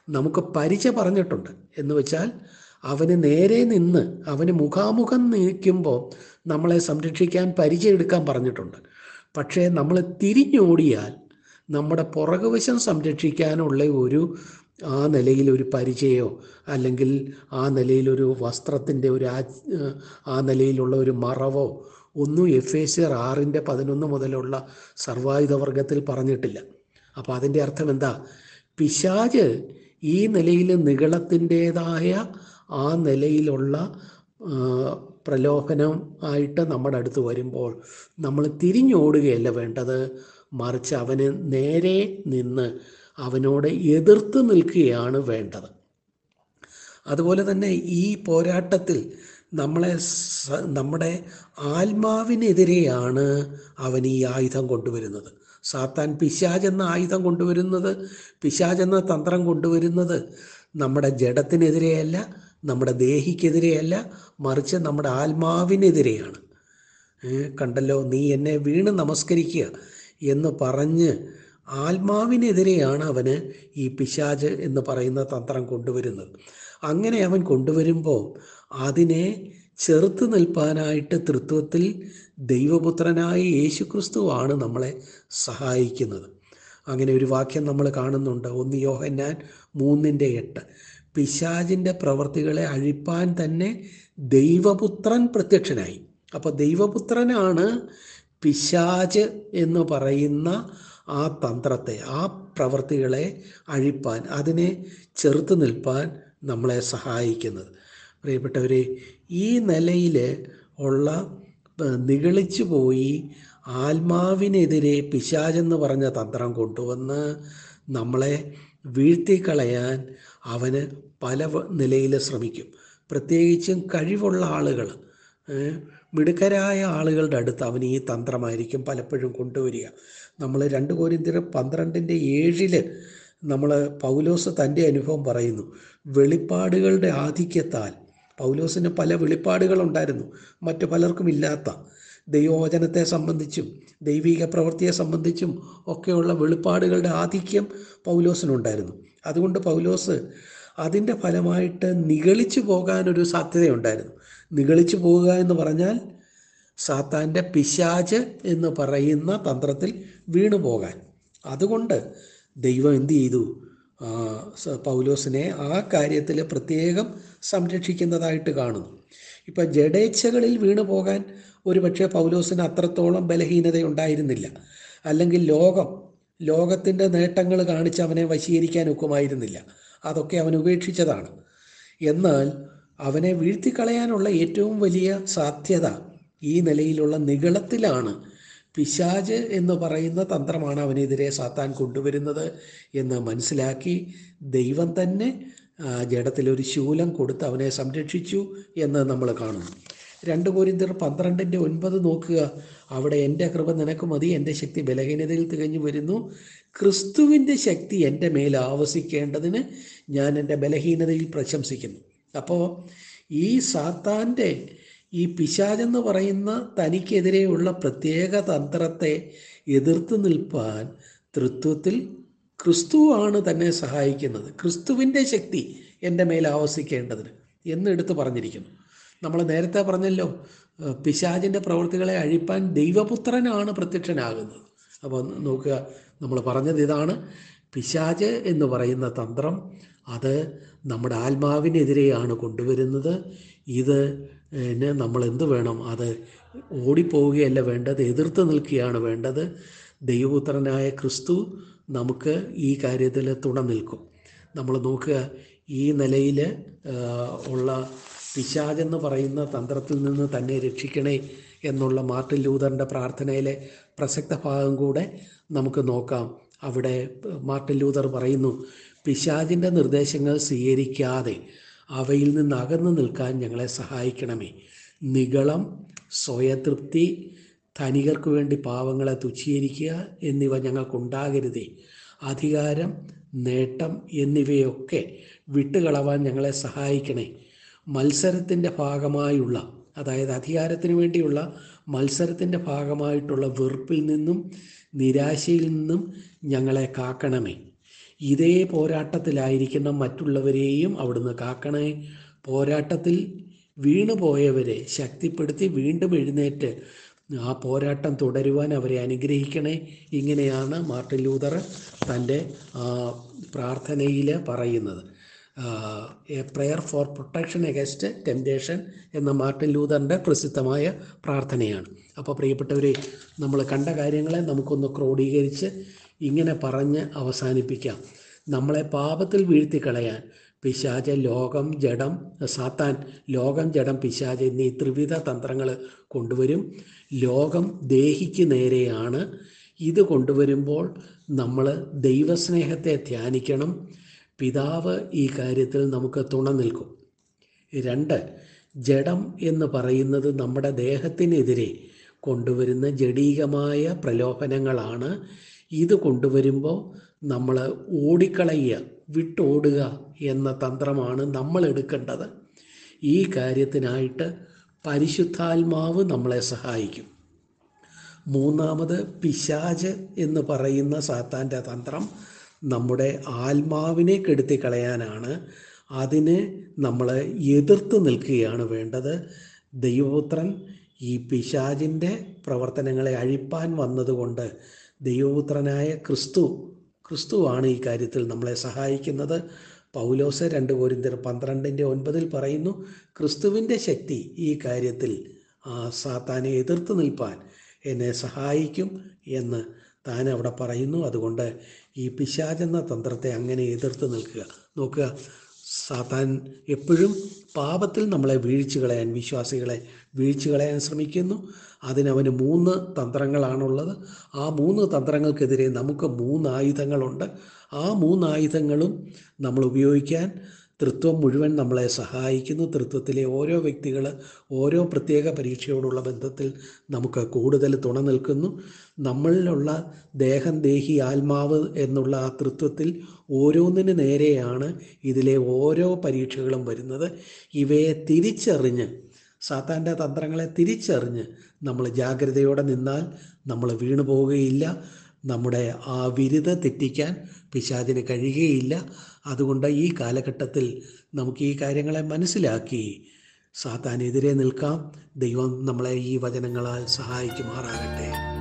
നമുക്ക് പരിച പറഞ്ഞിട്ടുണ്ട്. എന്ന് വെച്ചാൽ അവന് നേരെ നിന്ന് അവന് മുഖാമുഖം നിൽക്കുമ്പോൾ നമ്മളെ സംരക്ഷിക്കാൻ പരിചയം എടുക്കാൻ പറഞ്ഞിട്ടുണ്ട്. പക്ഷേ നമ്മൾ തിരിഞ്ഞോടിയാൽ നമ്മുടെ പുറകുവശം സംരക്ഷിക്കാനുള്ള ഒരു ആ നിലയിൽ ഒരു പരിചയമോ അല്ലെങ്കിൽ ആ നിലയിലൊരു വസ്ത്രത്തിന്റെ ഒരു ആ നിലയിലുള്ള ഒരു മറവോ ഒന്നും എഫ് എ സി ആറിന്റെ പതിനൊന്ന് മുതലുള്ള സർവായുധ വർഗത്തിൽ പറഞ്ഞിട്ടില്ല. അപ്പോൾ അതിന്റെ അർത്ഥം എന്താ? പിശാജ് ഈ നിലയിൽ നികളത്തിന്റേതായ ആ നിലയിലുള്ള പ്രലോഭനം ആയിട്ട് നമ്മുടെ അടുത്ത് വരുമ്പോൾ നമ്മൾ തിരിഞ്ഞോടുകയല്ല വേണ്ടത്. മറിച്ച് അവന് നേരെ നിന്ന് അവനോട് എതിർത്ത് നിൽക്കുകയാണ് വേണ്ടത്. അതുപോലെ തന്നെ ഈ പോരാട്ടത്തിൽ നമ്മളെ നമ്മുടെ ആത്മാവിനെതിരെയാണ് അവൻ ഈ ആയുധം കൊണ്ടുവരുന്നത്. സാത്താൻ പിശാജ് എന്ന ആയുധം കൊണ്ടുവരുന്നത് പിശാജ് എന്ന തന്ത്രം കൊണ്ടുവരുന്നത് നമ്മുടെ ജഡത്തിനെതിരെയല്ല നമ്മുടെ ദേഹിക്കെതിരെയല്ല മറിച്ച് നമ്മുടെ ആത്മാവിനെതിരെയാണ്. കണ്ടല്ലോ നീ എന്നെ വീണ് നമസ്കരിക്കുക എന്ന് പറഞ്ഞ് ആത്മാവിനെതിരെയാണ് അവന് ഈ പിശാജ് എന്ന് പറയുന്ന തന്ത്രം കൊണ്ടുവരുന്നത്. അങ്ങനെ അവൻ കൊണ്ടുവരുമ്പോൾ അതിനെ ചെറുത്ത് നിൽപ്പാനായിട്ട് തൃത്വത്തിൽ ദൈവപുത്രനായ യേശുക്രിസ്തുവാണ് നമ്മളെ സഹായിക്കുന്നത്. അങ്ങനെ ഒരു വാക്യം നമ്മൾ കാണുന്നുണ്ട്. ഒന്ന് യോഹന്നാൻ മൂന്നിന്റെ എട്ട്. പിശാജിന്റെ പ്രവർത്തികളെ അഴിപ്പാൻ തന്നെ ദൈവപുത്രൻ പ്രത്യക്ഷനായി. അപ്പോൾ ദൈവപുത്രനാണ് പിശാജ് എന്ന് പറയുന്ന ആ തന്ത്രത്തെ ആ പ്രവർത്തികളെ അഴിപ്പാൻ അതിനെ ചെറുത്ത് നിൽപ്പാൻ നമ്മളെ സഹായിക്കുന്നത്. പ്രിയപ്പെട്ടവരെ ഈ നിലയിൽ ഉള്ള നിഗളിച്ചു പോയി ആത്മാവിനെതിരെ പിശാചെന്ന് പറഞ്ഞ തന്ത്രം കൊണ്ടുവന്ന് നമ്മളെ വീഴ്ത്തിക്കളയാൻ അവന് പല നിലയിൽ ശ്രമിക്കും. പ്രത്യേകിച്ചും കഴിവുള്ള ആളുകൾ മിടുക്കരായ ആളുകളുടെ അടുത്ത് അവൻ ഈ തന്ത്രമായിരിക്കും പലപ്പോഴും കൊണ്ടുവരിക. നമ്മൾ രണ്ട് കോരിന്തിർ പന്ത്രണ്ടിന്റെ ഏഴിൽ നമ്മൾ പൗലോസ് തന്റെ അനുഭവം പറയുന്നു. വെളിപ്പാടുകളുടെ ആധിക്യത്താൽ. പൗലോസിന് പല വെളിപ്പാടുകളുണ്ടായിരുന്നു. മറ്റു പലർക്കും ഇല്ലാത്ത. ദൈവവചനത്തെ സംബന്ധിച്ചും ദൈവിക പ്രവൃത്തിയെ സംബന്ധിച്ചും ഒക്കെയുള്ള വെളിപ്പാടുകളുടെ ആധിക്യം പൗലോസിനുണ്ടായിരുന്നു. അതുകൊണ്ട് പൗലോസ് അതിന്റെ ഫലമായിട്ട് നിഗളിച്ചു പോകാനൊരു സാധ്യതയുണ്ടായിരുന്നു. നിഗളിച്ചു പോകുക എന്ന് പറഞ്ഞാൽ സാത്താന്റെ പിശാച് എന്ന് പറയുന്ന തന്ത്രത്തിൽ വീണു പോകാൻ. അതുകൊണ്ട് ദൈവം എന്ത് ചെയ്തു? പൗലോസിനെ ആ കാര്യത്തിൽ പ്രത്യേകം സംരക്ഷിക്കുന്നതായിട്ട് കാണുന്നു. ഇപ്പം ജഡേച്ഛകളിൽ വീണു പോകാൻ ഒരുപക്ഷെ പൗലോസിന് അത്രത്തോളം ബലഹീനത ഉണ്ടായിരുന്നില്ല. അല്ലെങ്കിൽ ലോകം ലോകത്തിന്റെ നേട്ടങ്ങൾ കാണിച്ച് അവനെ വശീകരിക്കാൻ ഒക്കുമായിരുന്നില്ല. അതൊക്കെ അവൻ ഉപേക്ഷിച്ചതാണ്. എന്നാൽ അവനെ വീഴ്ത്തിക്കളയാനുള്ള ഏറ്റവും വലിയ സാധ്യത ഈ നിലയിലുള്ള നികളത്തിലാണ് പിശാജ് എന്ന് പറയുന്ന തന്ത്രമാണ് അവനെതിരെ സാത്താൻ കൊണ്ടുവരുന്നത് എന്ന് മനസ്സിലാക്കി ദൈവം തന്നെ ജഡത്തിലൊരു ശൂലം കൊടുത്ത് അവനെ സംരക്ഷിച്ചു എന്ന് നമ്മൾ കാണുന്നു. രണ്ട് കോരിന്തർ പന്ത്രണ്ടിന്റെ ഒൻപത് നോക്കുക. അവിടെ എന്റെ കൃപ നിനക്ക് മതി. എന്റെ ശക്തി ബലഹീനതയിൽ തികഞ്ഞു വരുന്നു. ക്രിസ്തുവിന്റെ ശക്തി എന്റെ മേൽ ആവസിക്കേണ്ടതിന് ഞാൻ എന്റെ ബലഹീനതയിൽ പ്രശംസിക്കുന്നു. അപ്പോൾ ഈ സാത്താന്റെ ഈ പിശാചെന്ന് പറയുന്ന തനിക്കെതിരെയുള്ള പ്രത്യേക തന്ത്രത്തെ എതിർത്ത് നിൽപ്പാൻ തൃത്വത്തിൽ ക്രിസ്തുവാണ് തന്നെ സഹായിക്കുന്നത്. ക്രിസ്തുവിന്റെ ശക്തി എന്റെ മേൽ ആവസിക്കേണ്ടതിന് എന്ന് എടുത്തു പറഞ്ഞിരിക്കുന്നു. നമ്മൾ നേരത്തെ പറഞ്ഞല്ലോ പിശാചിന്റെ പ്രവൃത്തികളെ അഴിപ്പാൻ ദൈവപുത്രനാണ് പ്രത്യക്ഷനാകുന്നത്. അപ്പോൾ നോക്കുക നമ്മൾ പറഞ്ഞത് ഇതാണ്. പിശാജ് എന്ന് പറയുന്ന തന്ത്രം അത് നമ്മുടെ ആത്മാവിനെതിരെയാണ് കൊണ്ടുവരുന്നത്. ഇത് നമ്മൾ എന്ത് വേണം? അത് ഓടിപ്പോവുകയല്ല വേണ്ടത് എതിർത്ത് നിൽക്കുകയാണ് വേണ്ടത്. ദൈവപുത്രനായ ക്രിസ്തു നമുക്ക് ഈ കാര്യത്തിൽ തുണ നിൽക്കും. നമ്മൾ നോക്കുക ഈ നിലയിൽ ഉള്ള പിശാചെന്ന് പറയുന്ന തന്ത്രത്തിൽ നിന്ന് തന്നെ രക്ഷിക്കണേ എന്നുള്ള മാർട്ടിൻ ലൂതറിന്റെ പ്രാർത്ഥനയിലെ പ്രസക്ത ഭാഗം കൂടെ നമുക്ക് നോക്കാം. അവിടെ മാർട്ടിൻ ലൂതർ പറയുന്നു പിശാജിന്റെ നിർദ്ദേശങ്ങൾ സ്വീകരിക്കാതെ അവയിൽ നിന്ന് അകന്നു നിൽക്കാൻ ഞങ്ങളെ സഹായിക്കണമേ. നികളം സ്വയതൃപ്തി ധനികർക്ക് വേണ്ടി പാവങ്ങളെ തുച്ഛീകരിക്കുക എന്നിവ ഞങ്ങൾക്കുണ്ടാകരുതേ. അധികാരം നേട്ടം എന്നിവയൊക്കെ വിട്ടുകളവാൻ ഞങ്ങളെ സഹായിക്കണേ. മത്സരത്തിന്റെ ഭാഗമായുള്ള അതായത് അധികാരത്തിന് വേണ്ടിയുള്ള മത്സരത്തിന്റെ ഭാഗമായിട്ടുള്ള വെറുപ്പിൽ നിന്നും നിരാശയിൽ നിന്നും ഞങ്ങളെ കാക്കണമേ. ഇതേ പോരാട്ടത്തിലായിരിക്കുന്ന മറ്റുള്ളവരെയും അവിടുന്ന് കാക്കണേ. പോരാട്ടത്തിൽ വീണുപോയവരെ ശക്തിപ്പെടുത്തി വീണ്ടും എഴുന്നേറ്റ് ആ പോരാട്ടം തുടരുവാൻ അവരെ അനുഗ്രഹിക്കണേ. ഇങ്ങനെയാണ് മാർട്ടിൻ ലൂതർ തന്റെ പ്രാർത്ഥനയിൽ പറയുന്നത്. A prayer for protection against temptation എന്ന മാർട്ടിൻ ലൂതറിന്റെ പ്രസിദ്ധമായ പ്രാർത്ഥനയാണ്. അപ്പോൾ പ്രിയപ്പെട്ടവരെ നമ്മൾ കണ്ട കാര്യങ്ങളെ നമുക്കൊന്ന് ക്രോഡീകരിച്ച് ഇങ്ങനെ പറഞ്ഞ് അവസാനിപ്പിക്കാം. നമ്മളെ പാപത്തിൽ വീഴ്ത്തിക്കളയാൻ പിശാച ലോകം ജഡം സാത്താൻ ലോകം ജഡം പിശാച് എന്നീ ത്രിവിധ തന്ത്രങ്ങൾ കൊണ്ടുവരും. ലോകം ദേഹിക്ക് നേരെയാണ്. ഇത് കൊണ്ടുവരുമ്പോൾ നമ്മൾ ദൈവസ്നേഹത്തെ ധ്യാനിക്കണം. പിതാവ് ഈ കാര്യത്തിൽ നമുക്ക് തുണ നിൽക്കും. രണ്ട് ജഡം എന്ന് പറയുന്നത് നമ്മുടെ ദേഹത്തിനെതിരെ കൊണ്ടുവരുന്ന ജഡീകമായ പ്രലോഭനങ്ങളാണ്. ഇത് കൊണ്ടുവരുമ്പോൾ നമ്മൾ ഓടിക്കളയുക വിട്ടോടുക എന്ന തന്ത്രമാണ് നമ്മൾ എടുക്കേണ്ടത്. ഈ കാര്യത്തിനായിട്ട് പരിശുദ്ധാത്മാവ് നമ്മളെ സഹായിക്കും. മൂന്നാമത് പിശാജ് എന്ന് പറയുന്ന സാത്താന്റെ തന്ത്രം. നമ്മുടെ ആത്മാവിനെ കെടുത്തി കളയാനാണ് അതിനെ നമ്മൾ എതിർത്ത് നിൽക്കുകയാണ് വേണ്ടത്. ദൈവപുത്രൻ ഈ പിശാജിന്റെ പ്രവർത്തനങ്ങളെ അഴിപ്പാൻ വന്നതുകൊണ്ട് ദൈവപുത്രനായ ക്രിസ്തു ക്രിസ്തുവാണ് ഈ കാര്യത്തിൽ നമ്മളെ സഹായിക്കുന്നത്. പൗലോസ് രണ്ട് കോരിന്തർ പന്ത്രണ്ടിന്റെ ഒൻപതിൽ പറയുന്നു ക്രിസ്തുവിന്റെ ശക്തി ഈ കാര്യത്തിൽ സാത്താനെ എതിർത്ത് നിൽപ്പാൻ എന്നെ സഹായിക്കും എന്ന് താൻ അവിടെ പറയുന്നു. അതുകൊണ്ട് ഈ പിശാചെന്ന തന്ത്രത്തെ അങ്ങനെ എതിർത്ത് നിൽക്കുക. നോക്കുക സാത്താൻ എപ്പോഴും പാപത്തിൽ നമ്മളെ വീഴ്ച കളയാൻ വിശ്വാസികളെ വീഴ്ച കളയാൻ ശ്രമിക്കുന്നു. അതിനവന് മൂന്ന് തന്ത്രങ്ങളാണുള്ളത്. ആ മൂന്ന് തന്ത്രങ്ങൾക്കെതിരെ നമുക്ക് മൂന്ന് ആയുധങ്ങളുണ്ട് ആ മൂന്ന് ആയുധങ്ങളും നമ്മൾ ഉപയോഗിക്കാൻ തൃത്വം മുഴുവൻ നമ്മളെ സഹായിക്കുന്നു. തൃത്വത്തിലെ ഓരോ വ്യക്തികൾ ഓരോ പ്രത്യേക പരീക്ഷയോടുള്ള ബന്ധത്തിൽ നമുക്ക് കൂടുതൽ തുണ നിൽക്കുന്നു. നമ്മളിലുള്ള ദേഹം ദേഹി ആത്മാവ് എന്നുള്ള ആ തൃത്വത്തിൽ ഓരോന്നിന് നേരെയാണ് ഇതിലെ ഓരോ പരീക്ഷകളും വരുന്നത്. ഇവയെ തിരിച്ചറിഞ്ഞ് സാത്താന്റെ തന്ത്രങ്ങളെ തിരിച്ചറിഞ്ഞ് നമ്മൾ ജാഗ്രതയോടെ നിന്നാൽ നമ്മൾ വീണു പോവുകയില്ല. നമ്മുടെ ആ വിരുത് തെറ്റിക്കാൻ പിശാചിന് കഴിയുകയില്ല. അതുകൊണ്ട് ഈ കാലഘട്ടത്തിൽ നമുക്ക് ഈ കാര്യങ്ങളെ മനസ്സിലാക്കി സാത്താനെതിരെ നിൽക്കാം. ദൈവം നമ്മളെ ഈ വചനങ്ങളാൽ സഹായിച്ചു സഹായിക്കുമാറാകട്ടെ.